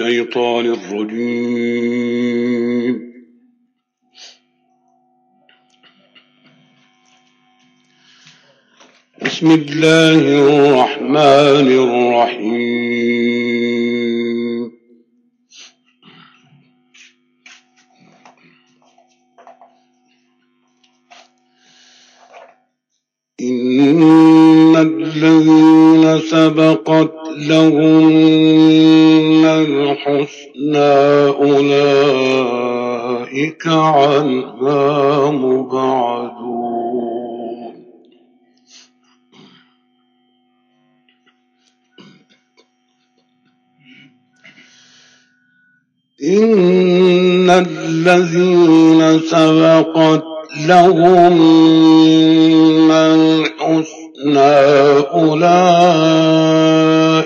الشيطان الرجيم. بسم الله الرحمن الرحيم. إن الذين سبقت لهم الحسنى أولئك عنها مبعدون. إن الذين سبقت لهم الحسنى أولئك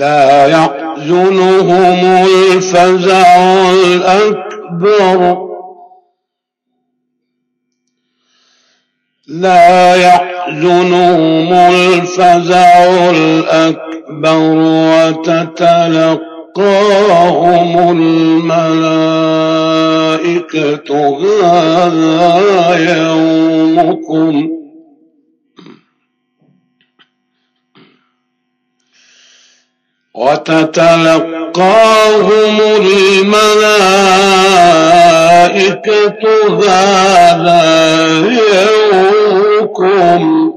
لا يحزنهم الفزع الأكبر. لا يحزنهم الفزع الأكبر وتتلقاهم الملائكة هذا يومكم. وتتلقاهم الملائكة هذا يومكم.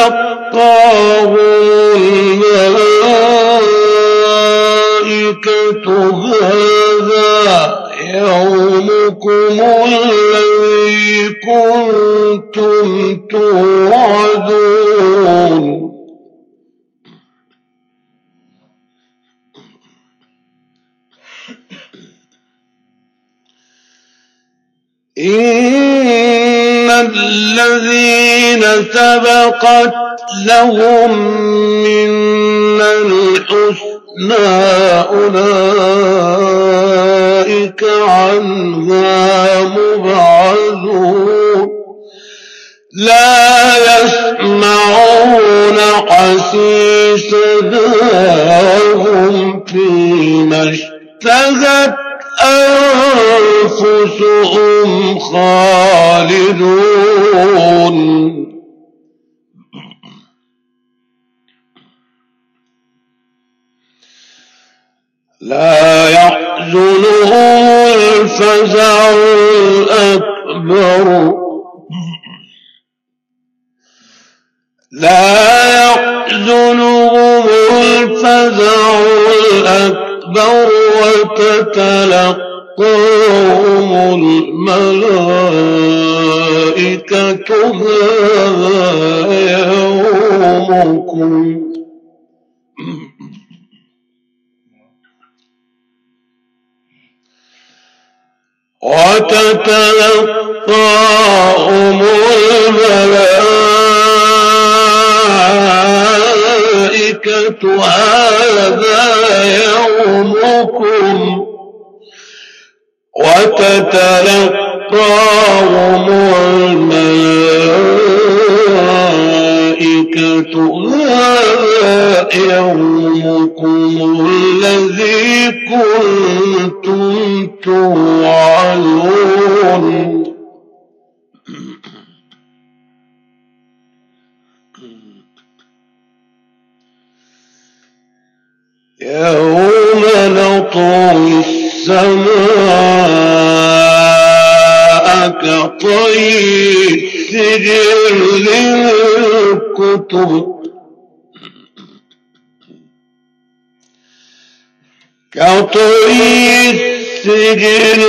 وتتلقاهم الملائكة هذا يومكم الذي كنتم توعدون. إن الذين سبقت لهم من الحسنى أولئك عنها مبعدون لا يسمعون حسيسها هم فيما اشتهت أنفسهم خالدون. لا يحزنهم الفزع الأكبر. لا يحزنهم الفزع الأكبر وتتلقاهم الملائكة هذا يومكم. وتتلقاهم الملائكة هذا يومكم. وتتلقاهم الملائكة هذا يومكم الذي كنتم توعدون. يوم نطوي السماء كطي السجل للكتب. كطي السجل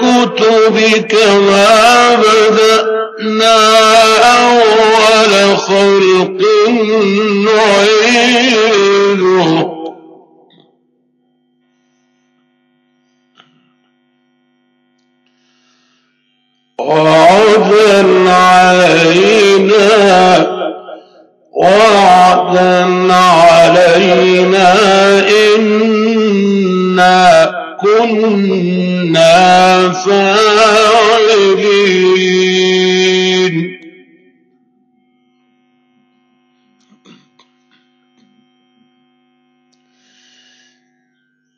للكتب كما بدأنا أول خلق نعيده وعدا علينا وعدا علينا إنا كنا فاعلين.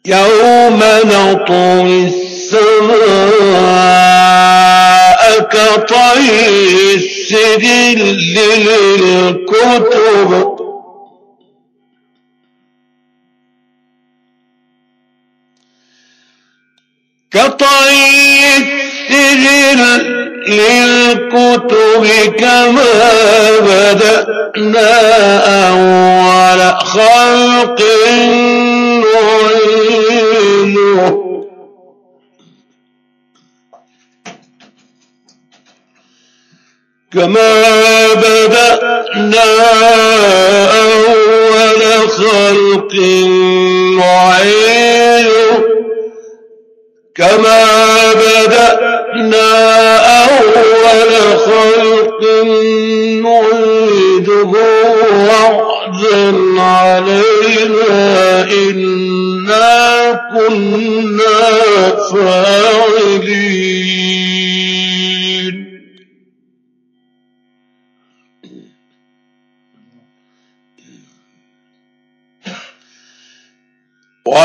يوم نطوي السماء كطي السجل للكتب. كطي السجل للكتب كما بدأنا أول خلق نعيده كما بدأنا أول خلق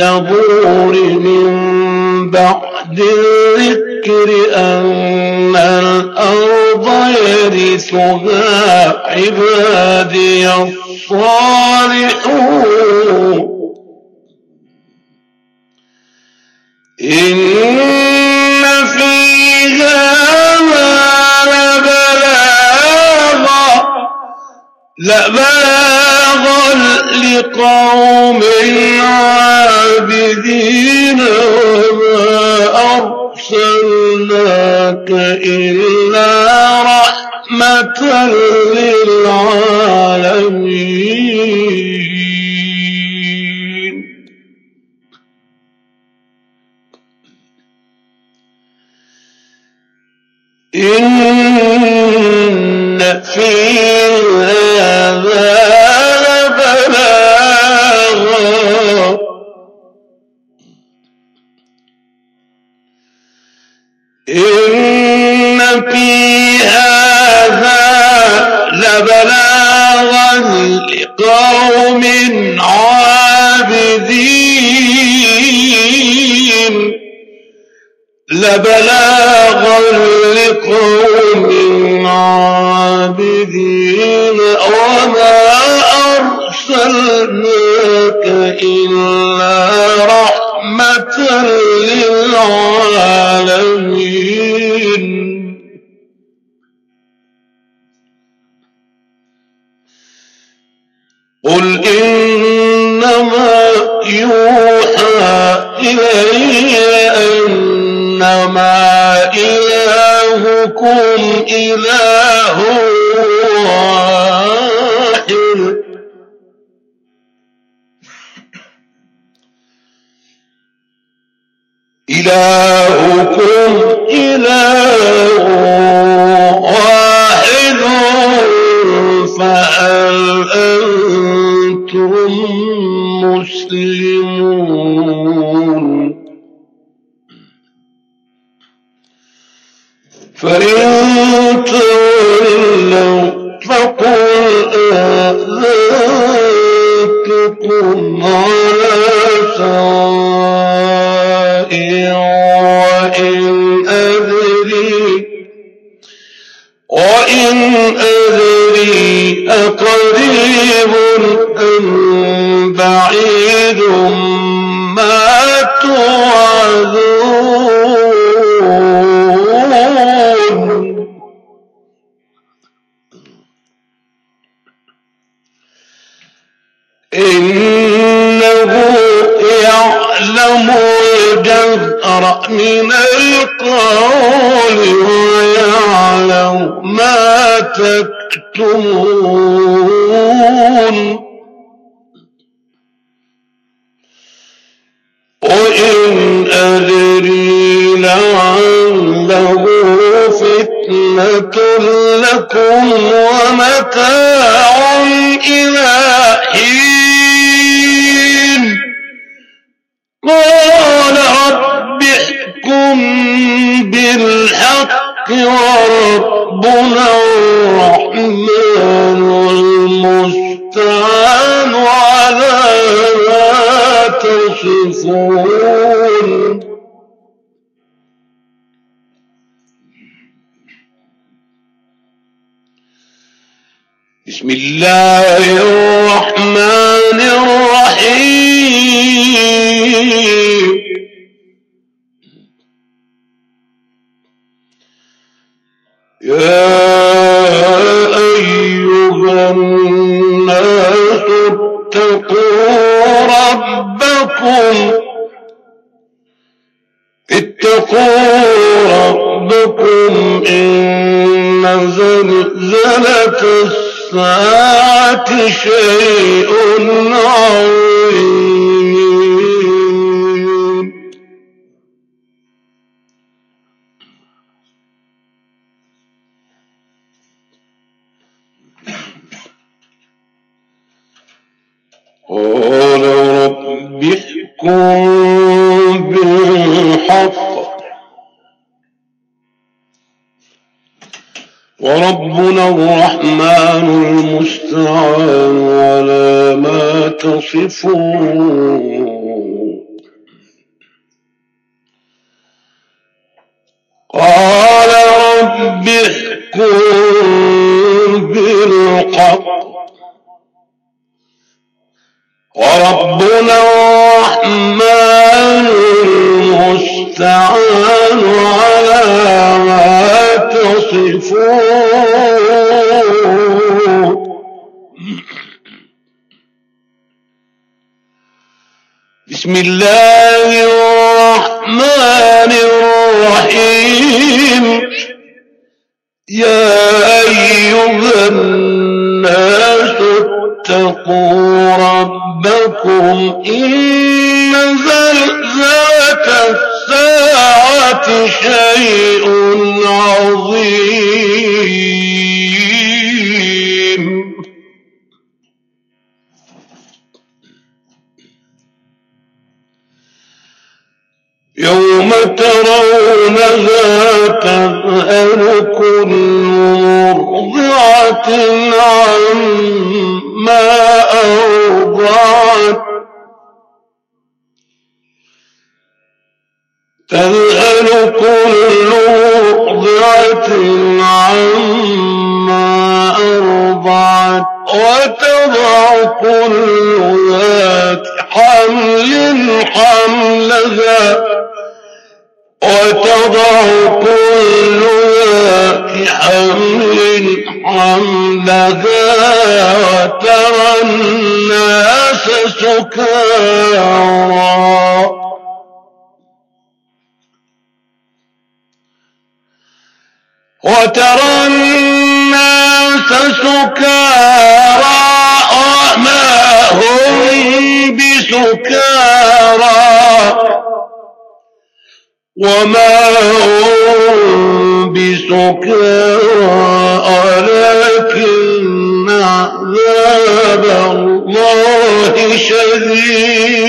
الزبور من بعد الذكر أن الأرض يرثها عبادي الصالحون. إن في هذا لبلاغا لبلاغا لقوم عابدين وما أرسلناك إلا رحمة للعالمين. إن في هذا في هذا لبلاغا لقوم عابدين إله واحد. إلهكم إله الجهر من القول ويعلم ما تكتمون. وإن أدري لعله فتنة لكم ومتاع إلى حين وربنا الرحمن المستعان على ما تصفون. بسم الله الرحمن شيء عظيم. قال رب احكم وربنا الرحمن المستعان على ما تصفون. قال رب احكم بالحق. وربنا الرحمن المستعان على ما بسم الله الرحمن الرحيم. يا أيها الناس اتقوا ربكم إن شيء عظيم. يوم ترونها تذهل كل مرضعة عما أرضعت. تذهل كل مرضعة عما أرضعت وتضع كل ذات حمل حملها وتضع كل ذات حمل حملها وترى الناس سكارى. وترى الناس سكارى وما هم بسكارى. وما هم بسكارى ولكن عذاب الله شديد.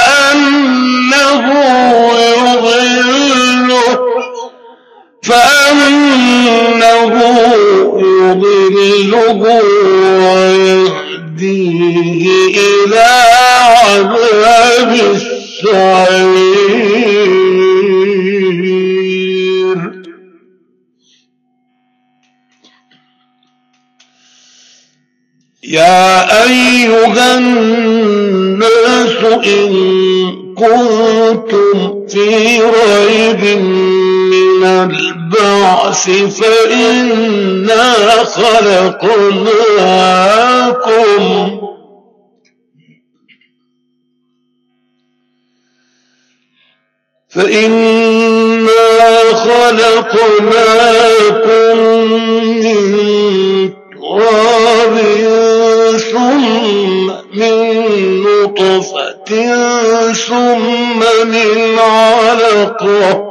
فأنه يضله ويهديه إلى عذاب السعير يا أيها الناس إن كنتم في ريب من البعث فإنا خلقناكم فإنا خلقناكم من تراب ثم من نطفة ثم من علقة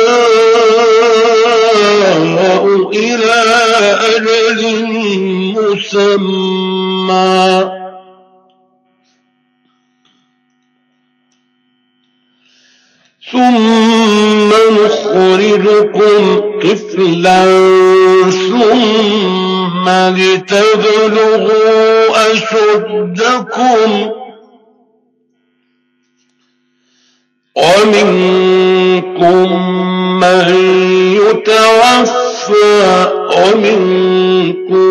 مسمى. ثم نخرجكم طفلا ثم لتبلغوا أشدكم. ومنكم من يتوفى ومنكم من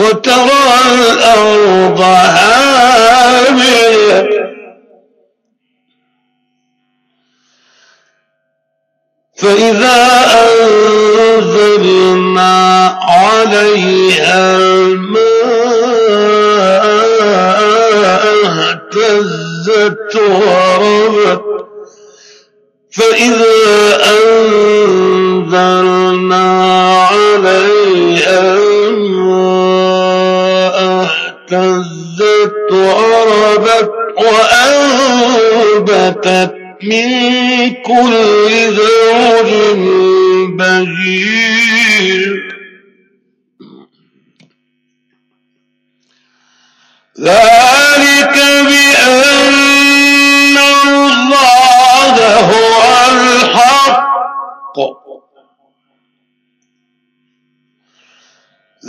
وترى الأرض هاملة فإذا أنزلنا عليها الماء اهتزت وربت. فإذا أنزلنا عليها اهتزت وربت وأنبتت من كل زوج بهير ذلك بأن الله هو الحق.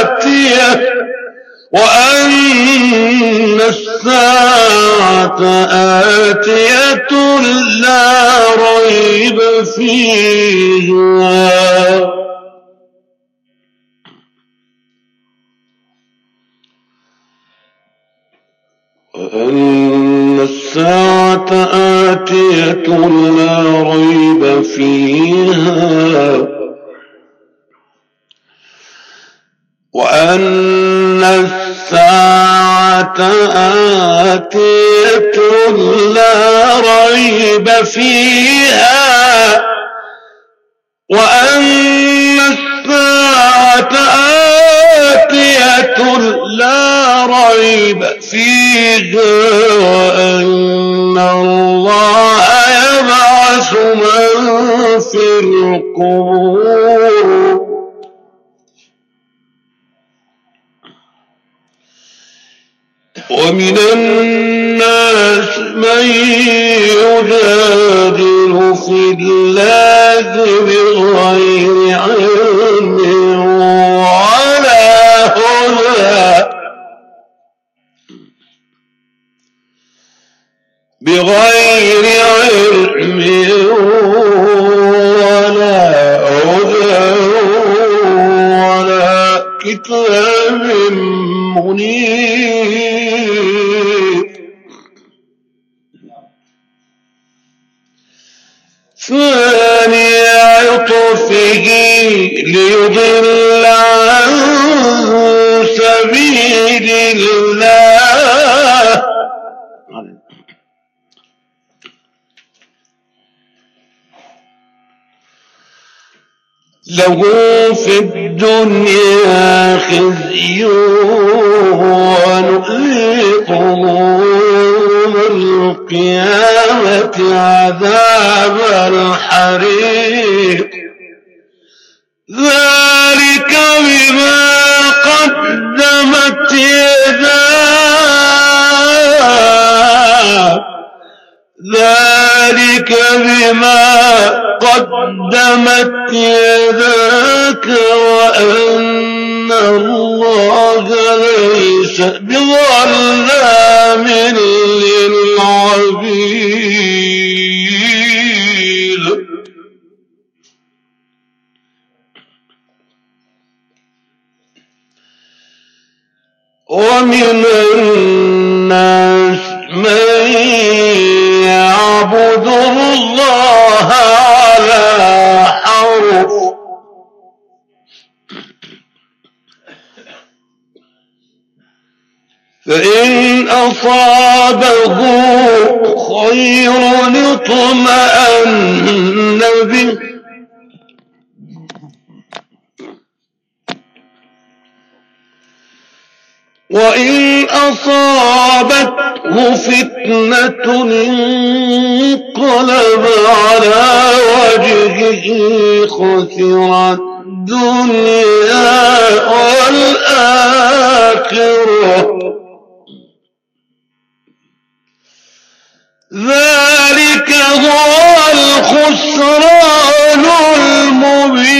آتية وأن الساعة آتية لا ريب فيها. وأن الساعة آتية لا ريب فيها. وأن الساعة آتية لا ريب فيها وأن الساعة آتية لا ريب فيها وأن ومن الناس من يجادل في الله بغير علم ولا هدى. بغير له في الدنيا خزي ونذيقه القيامة عذاب الحريق. ذلك بما قدمت يداه. ذلك بما قدمت يداك وأن الله ليس بظلام للعبيد. ومن الناس من يعبد الله على حرف فإن أصابه خير اطمأن به. وإن أصابته فتنة انقلب على وجهه خسر الدنيا والآخرة. ذلك هو الخسران المبين.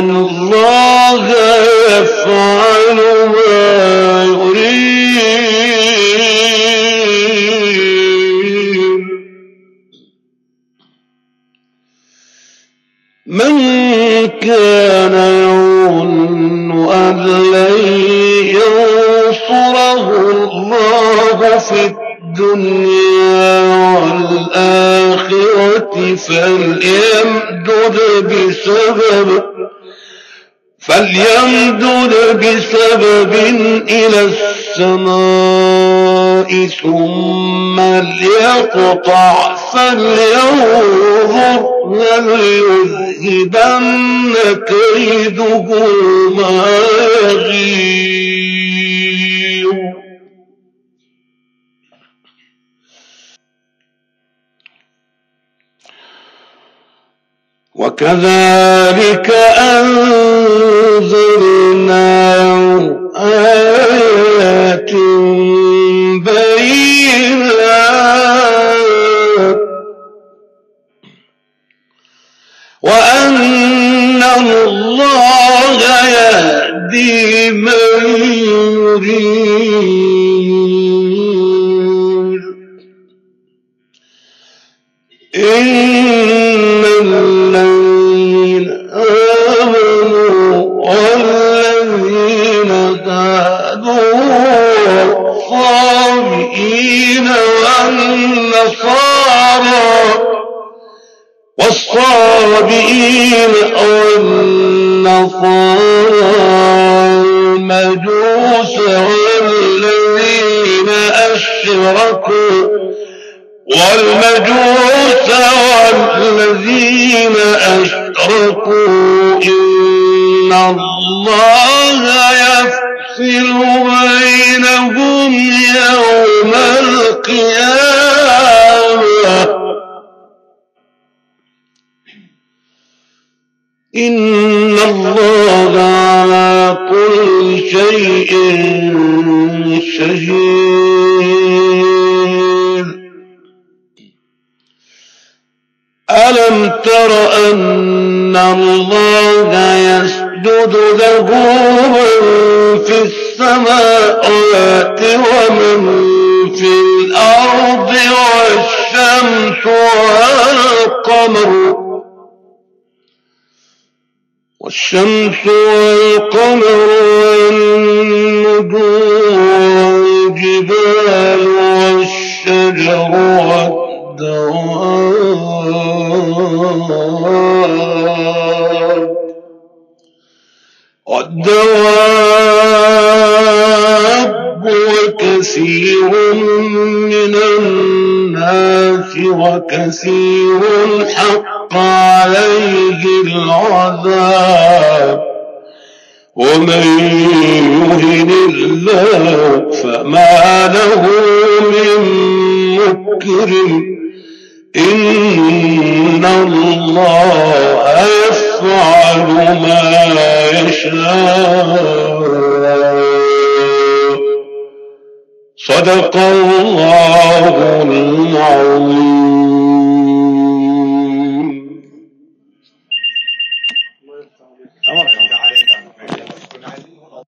الله يفعل ما يريد من كان يظن أن لن ينصره الله في الدنيا والآخرة فليمدد بسبب فليمدد بسبب إلى السماء ثم ليقطع فلينظر هل يذهبن كيده ما يغير. وكذلك أنزلناه آيات إن الله يفصل بينهم يوم القيامة. إن الله على كل شيء شهيد. ألم تر أن الله يسجد له من في السماوات ومن في الأرض والشمس والقمر. والشمس والقمر والنجوم والجبال والشجر والدواب. والدواب وكثير من الناس وكثير حق عليه العذاب. ومن يهن الله فما له من مكرم إن الله يفعل ما يشاء. صدق الله العظيم.